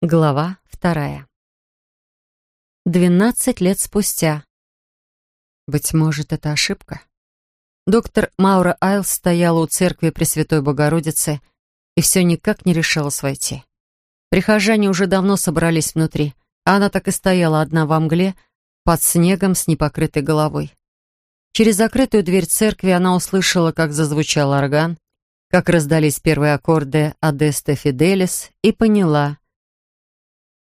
Глава вторая. Двенадцать лет спустя. Быть может, это ошибка? Доктор Маура Айлс стояла у церкви Пресвятой Богородицы и все никак не решалась войти. Прихожане уже давно собрались внутри, а она так и стояла одна во мгле, под снегом с непокрытой головой. Через закрытую дверь церкви она услышала, как зазвучал орган, как раздались первые аккорды «Адесте Фиделис» и поняла —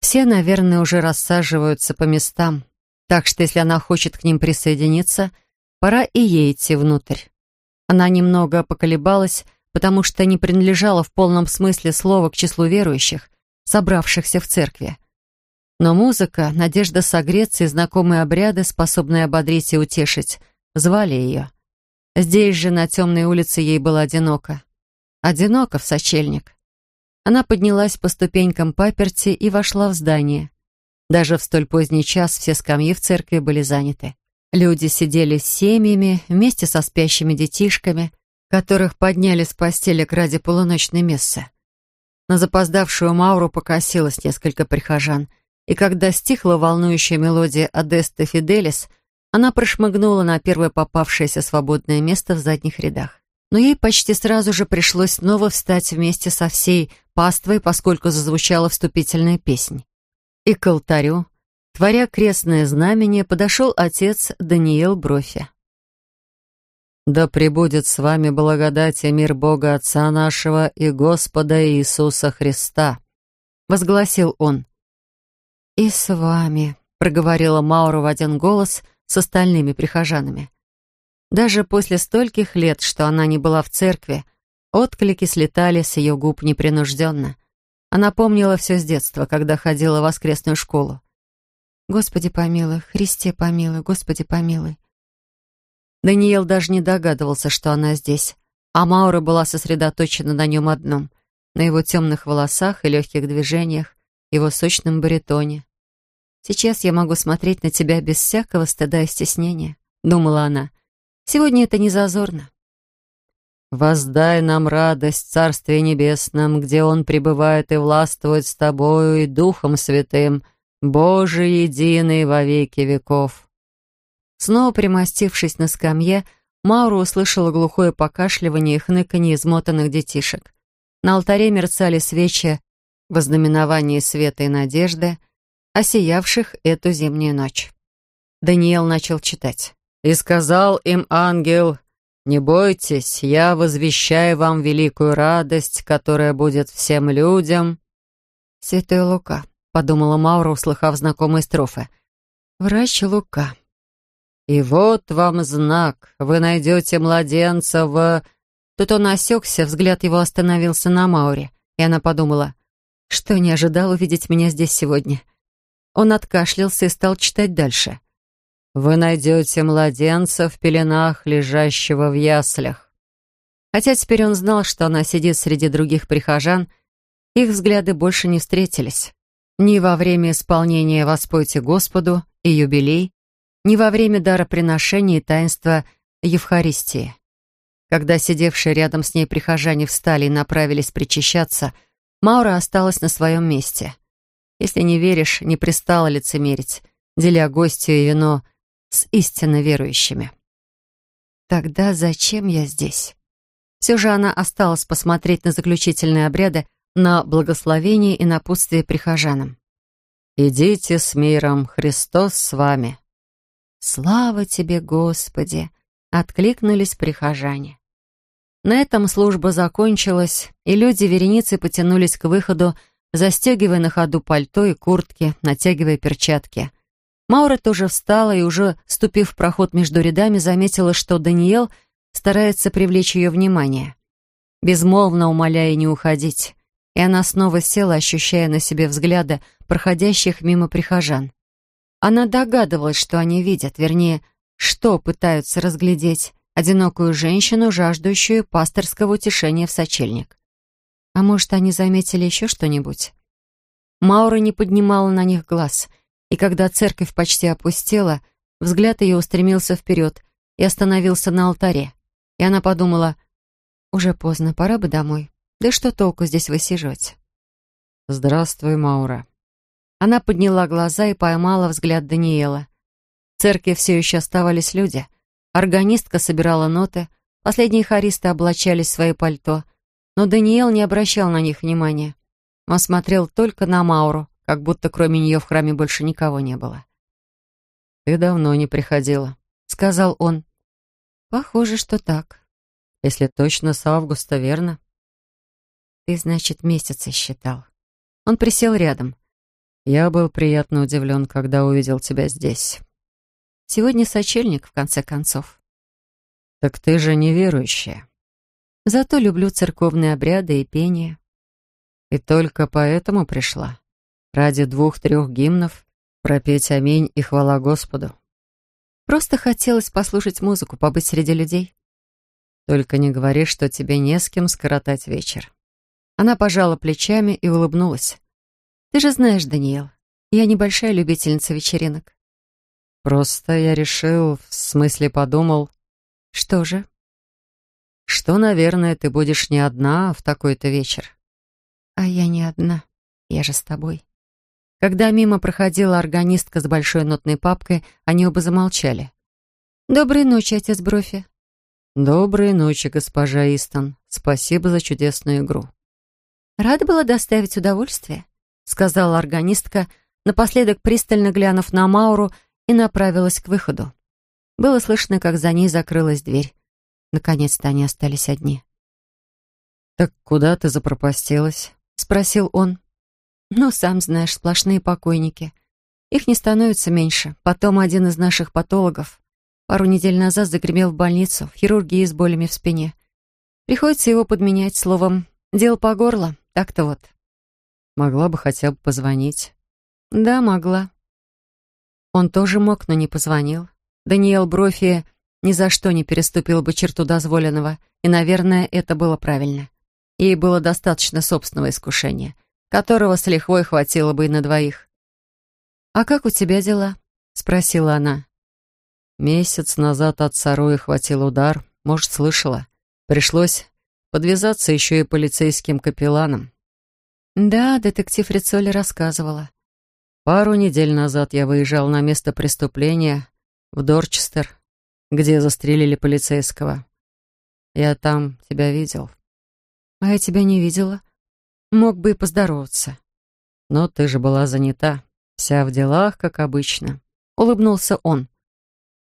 все, наверное, уже рассаживаются по местам, так что если она хочет к ним присоединиться, пора и ей идти внутрь. Она немного поколебалась, потому что не принадлежала в полном смысле слова к числу верующих, собравшихся в церкви. Но музыка, надежда согреться и знакомые обряды, способные ободрить и утешить, звали ее. Здесь же, на темной улице, ей было одиноко. Одиноко в сочельник. Она поднялась по ступенькам паперти и вошла в здание. Даже в столь поздний час все скамьи в церкви были заняты. Люди сидели с семьями, вместе со спящими детишками, которых подняли с постелек ради полуночной мессы. На запоздавшую Мауру покосилось несколько прихожан, и когда стихла волнующая мелодия «Адеста Фиделис», она прошмыгнула на первое попавшееся свободное место в задних рядах но ей почти сразу же пришлось снова встать вместе со всей паствой, поскольку зазвучала вступительная песнь. И к алтарю, творя крестное знамение, подошел отец Даниил Брофи. «Да пребудет с вами благодать и мир Бога Отца нашего и Господа Иисуса Христа», — возгласил он. «И с вами», — проговорила Маура в один голос с остальными прихожанами. Даже после стольких лет, что она не была в церкви, отклики слетали с ее губ непринужденно. Она помнила все с детства, когда ходила в воскресную школу. «Господи помилуй, Христе помилуй, Господи помилуй». Даниил даже не догадывался, что она здесь, а Маура была сосредоточена на нем одном, на его темных волосах и легких движениях, его сочном баритоне. «Сейчас я могу смотреть на тебя без всякого стыда и стеснения», — думала она, — Сегодня это не зазорно. «Воздай нам радость в Царстве Небесном, где Он пребывает и властвует с Тобою и Духом Святым, Боже единый во веки веков». Снова примостившись на скамье, Маура услышала глухое покашливание и хныканье измотанных детишек. На алтаре мерцали свечи в знаменовании света и надежды, осиявших эту зимнюю ночь. Даниил начал читать. И сказал им ангел, «Не бойтесь, я возвещаю вам великую радость, которая будет всем людям». «Святой Лука», — подумала Маура, услыхав знакомые строфы. «Врач Лука». «И вот вам знак. Вы найдете младенца в...» Тут он осекся, взгляд его остановился на Мауре, и она подумала, что не ожидал увидеть меня здесь сегодня. Он откашлялся и стал читать дальше вы найдете младенца в пеленах, лежащего в яслях». Хотя теперь он знал, что она сидит среди других прихожан, их взгляды больше не встретились. Ни во время исполнения «Воспойте Господу» и юбилей, ни во время дароприношения и таинства Евхаристии. Когда сидевшие рядом с ней прихожане встали и направились причащаться, Маура осталась на своем месте. Если не веришь, не пристало лицемерить, деля гостю и вино с истинно верующими. Тогда зачем я здесь? Все же она осталась посмотреть на заключительные обряды, на благословение и напутствие прихожанам. «Идите с миром, Христос с вами». «Слава тебе, Господи!» — откликнулись прихожане. На этом служба закончилась, и люди вереницы потянулись к выходу, застегивая на ходу пальто и куртки, натягивая перчатки. Маура тоже встала и, уже ступив в проход между рядами, заметила, что Даниэл старается привлечь ее внимание, безмолвно умоляя не уходить. И она снова села, ощущая на себе взгляды проходящих мимо прихожан. Она догадывалась, что они видят, вернее, что пытаются разглядеть одинокую женщину, жаждущую пасторского утешения в сочельник. А может, они заметили еще что-нибудь? Маура не поднимала на них глаз — и когда церковь почти опустела, взгляд ее устремился вперед и остановился на алтаре. И она подумала, уже поздно, пора бы домой. Да что толку здесь высиживать? «Здравствуй, Маура». Она подняла глаза и поймала взгляд Даниэла. В церкви все еще оставались люди. Органистка собирала ноты, последние хористы облачались в свои пальто, но Даниэл не обращал на них внимания. Он смотрел только на Мауру, как будто кроме нее в храме больше никого не было. «Ты давно не приходила», — сказал он. «Похоже, что так. Если точно с августа, верно?» «Ты, значит, месяцы считал». Он присел рядом. «Я был приятно удивлен, когда увидел тебя здесь». «Сегодня сочельник, в конце концов». «Так ты же неверующая». «Зато люблю церковные обряды и пение». «И только поэтому пришла? Ради двух-трех гимнов?» Пропеть аминь и хвала Господу. Просто хотелось послушать музыку, побыть среди людей. Только не говори, что тебе не с кем скоротать вечер. Она пожала плечами и улыбнулась. Ты же знаешь, Даниэл, я небольшая любительница вечеринок. Просто я решил, в смысле подумал... Что же? Что, наверное, ты будешь не одна в такой-то вечер. А я не одна. Я же с тобой. Когда мимо проходила органистка с большой нотной папкой, они оба замолчали. «Доброй ночи, отец Брофи». «Доброй ночи, госпожа Истон. Спасибо за чудесную игру». «Рада была доставить удовольствие», — сказала органистка, напоследок пристально глянув на Мауру и направилась к выходу. Было слышно, как за ней закрылась дверь. Наконец-то они остались одни. «Так куда ты запропастилась?» — спросил он. Ну, сам знаешь, сплошные покойники. Их не становится меньше. Потом один из наших патологов пару недель назад загремел в больницу, в хирургии с болями в спине. Приходится его подменять словом «дел по горло». Так-то вот. Могла бы хотя бы позвонить. Да, могла. Он тоже мог, но не позвонил. Даниэл Брофи ни за что не переступил бы черту дозволенного, и, наверное, это было правильно. Ей было достаточно собственного искушения — которого с лихвой хватило бы и на двоих. «А как у тебя дела?» — спросила она. Месяц назад от Сарои хватил удар, может, слышала. Пришлось подвязаться еще и полицейским капелланом. Да, детектив Рицоли рассказывала. Пару недель назад я выезжал на место преступления в Дорчестер, где застрелили полицейского. Я там тебя видел. А я тебя не видела. Мог бы и поздороваться. Но ты же была занята, вся в делах, как обычно. Улыбнулся он.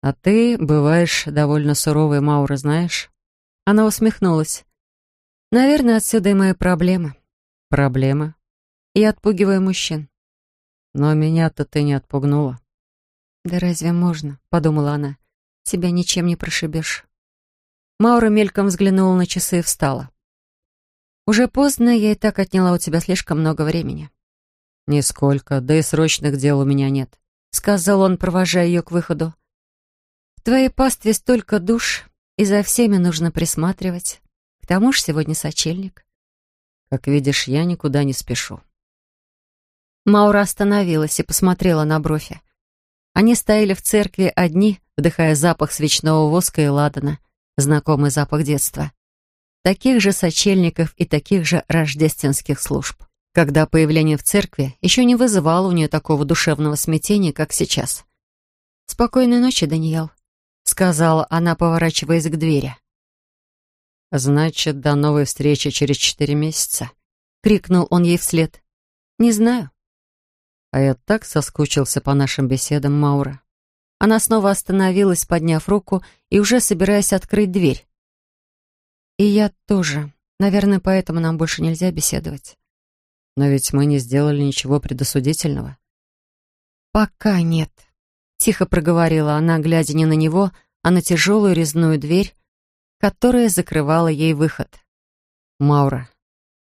А ты бываешь довольно суровой, Маура, знаешь? Она усмехнулась. Наверное, отсюда и мои проблемы. Проблемы? Я отпугиваю мужчин. Но меня-то ты не отпугнула. Да разве можно? Подумала она. Тебя ничем не прошибешь. Маура мельком взглянула на часы и встала. «Уже поздно, я и так отняла у тебя слишком много времени». «Нисколько, да и срочных дел у меня нет», — сказал он, провожая ее к выходу. «В твоей пастве столько душ, и за всеми нужно присматривать. К тому же сегодня сочельник». «Как видишь, я никуда не спешу». Маура остановилась и посмотрела на Брофи. Они стояли в церкви одни, вдыхая запах свечного воска и ладана, знакомый запах детства таких же сочельников и таких же рождественских служб, когда появление в церкви еще не вызывало у нее такого душевного смятения, как сейчас. «Спокойной ночи, Даниэл», — сказала она, поворачиваясь к двери. «Значит, до новой встречи через четыре месяца?» — крикнул он ей вслед. «Не знаю». «А я так соскучился по нашим беседам, Маура». Она снова остановилась, подняв руку и уже собираясь открыть дверь. И я тоже. Наверное, поэтому нам больше нельзя беседовать. Но ведь мы не сделали ничего предосудительного. Пока нет. Тихо проговорила она, глядя не на него, а на тяжелую резную дверь, которая закрывала ей выход. «Маура,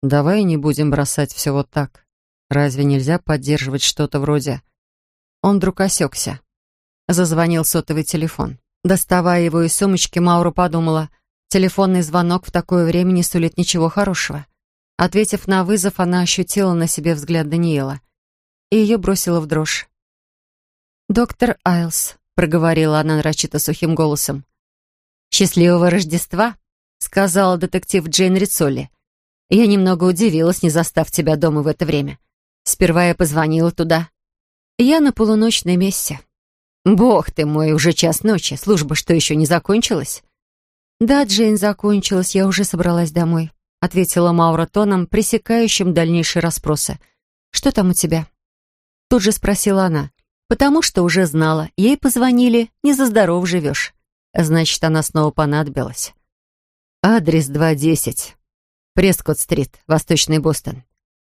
давай не будем бросать все вот так. Разве нельзя поддерживать что-то вроде...» Он вдруг осекся. Зазвонил сотовый телефон. Доставая его из сумочки, Маура подумала, Телефонный звонок в такое время не сулит ничего хорошего. Ответив на вызов, она ощутила на себе взгляд Даниэла, и ее бросило в дрожь. «Доктор Айлс», — проговорила она нарочито сухим голосом. «Счастливого Рождества», — сказала детектив Джейн Рицоли. Я немного удивилась, не застав тебя дома в это время. Сперва я позвонила туда. Я на полуночной месте. Бог ты мой, уже час ночи. Служба что, еще не закончилась? Да, Джейн, закончилась. Я уже собралась домой. Ответила Маура тоном, пресекающим дальнейшие расспросы. Что там у тебя? Тут же спросила она. Потому что уже знала. Ей позвонили. Не за здоров живешь. Значит, она снова понадобилась. Адрес 210. Прескотт-стрит, Восточный Бостон.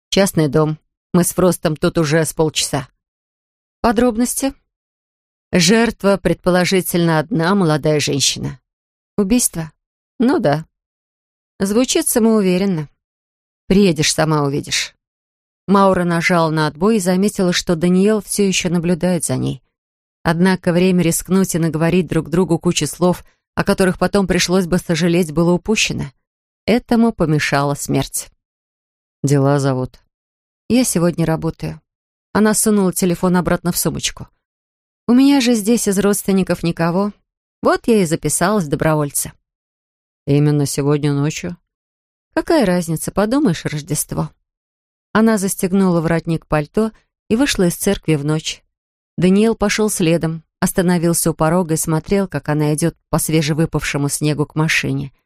Частный дом. Мы с Фростом тут уже с полчаса. Подробности? Жертва, предположительно, одна молодая женщина. Убийство? Ну да. Звучит самоуверенно. Приедешь, сама увидишь. Маура нажал на отбой и заметила, что Даниэл все еще наблюдает за ней. Однако время рискнуть и наговорить друг другу кучу слов, о которых потом пришлось бы сожалеть, было упущено. Этому помешала смерть. Дела зовут. Я сегодня работаю. Она сунула телефон обратно в сумочку. У меня же здесь из родственников никого. Вот я и записалась добровольца. Именно сегодня ночью? Какая разница, подумаешь, Рождество. Она застегнула воротник пальто и вышла из церкви в ночь. Даниэл пошел следом, остановился у порога и смотрел, как она идет по свежевыпавшему снегу к машине —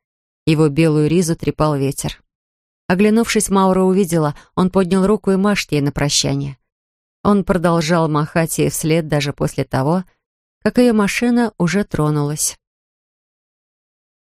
его белую ризу трепал ветер. Оглянувшись, Маура увидела, он поднял руку и машет ей на прощание. Он продолжал махать ей вслед даже после того, как ее машина уже тронулась.